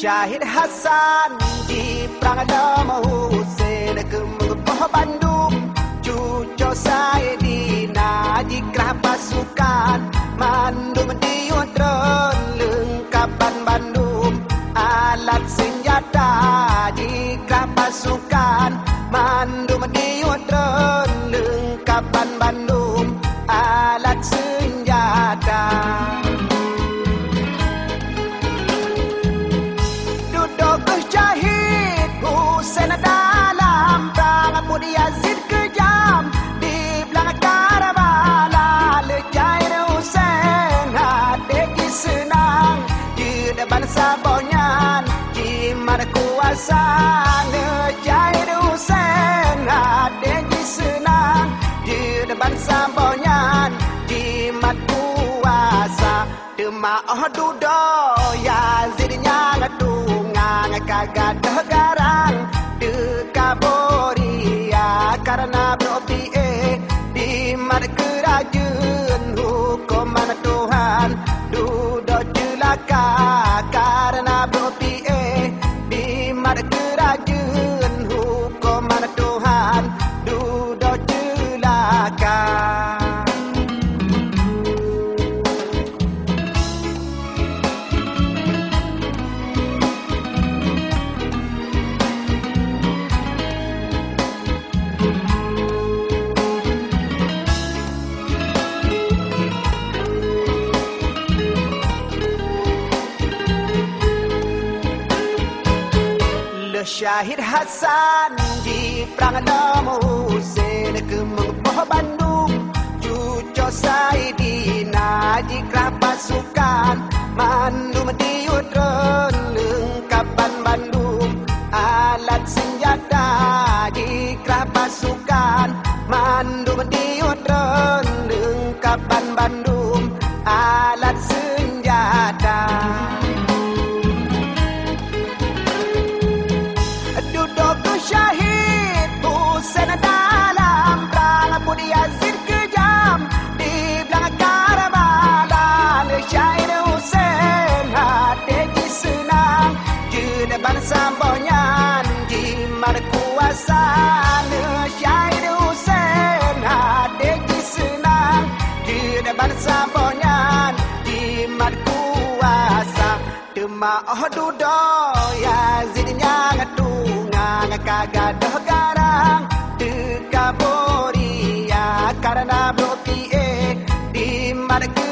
Syahid Hasan di perang Adama Hussein ke Bandung kuasa ngejai dusen Ade ji senang Di depan sabonyan Jimat kuasa Demak oh dudo Yazidnya ngadungang Kagak garang do Syahid Hasan di Adama Hussein ke Bandung. Cucu Saidina di kerah pasukan bangsa bohonyan di markuasa Syahid Hussein hadik di senang di bangsa bohonyan di markuasa tema oh dudo ya zidnya kagak ngakagado garang Dekabori karena bloki di markuasa